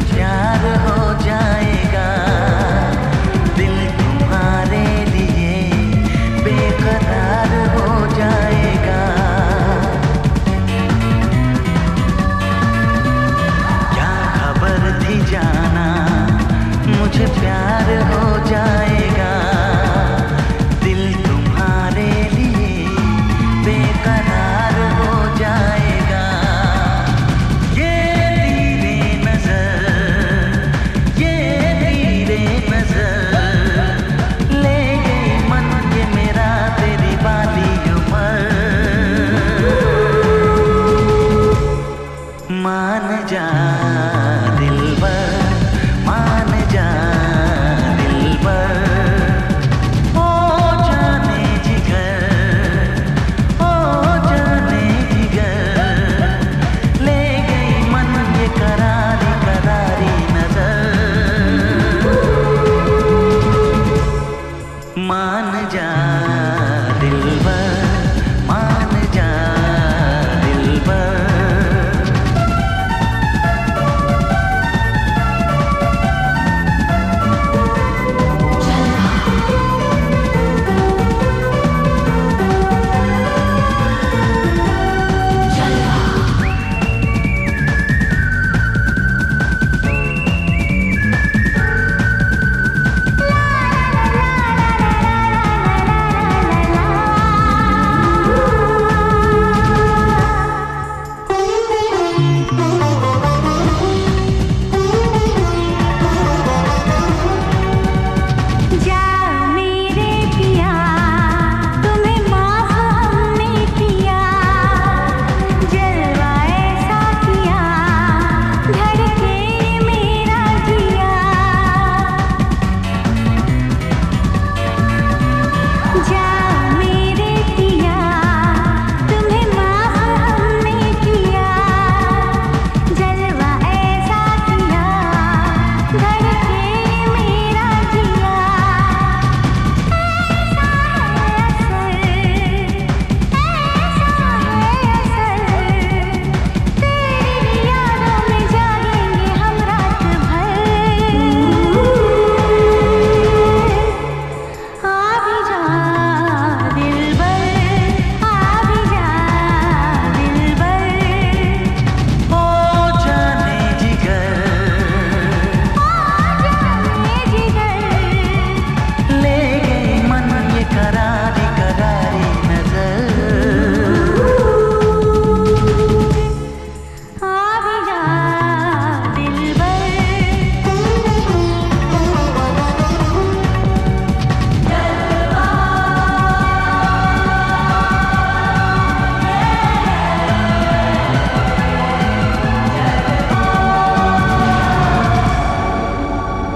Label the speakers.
Speaker 1: que じゃ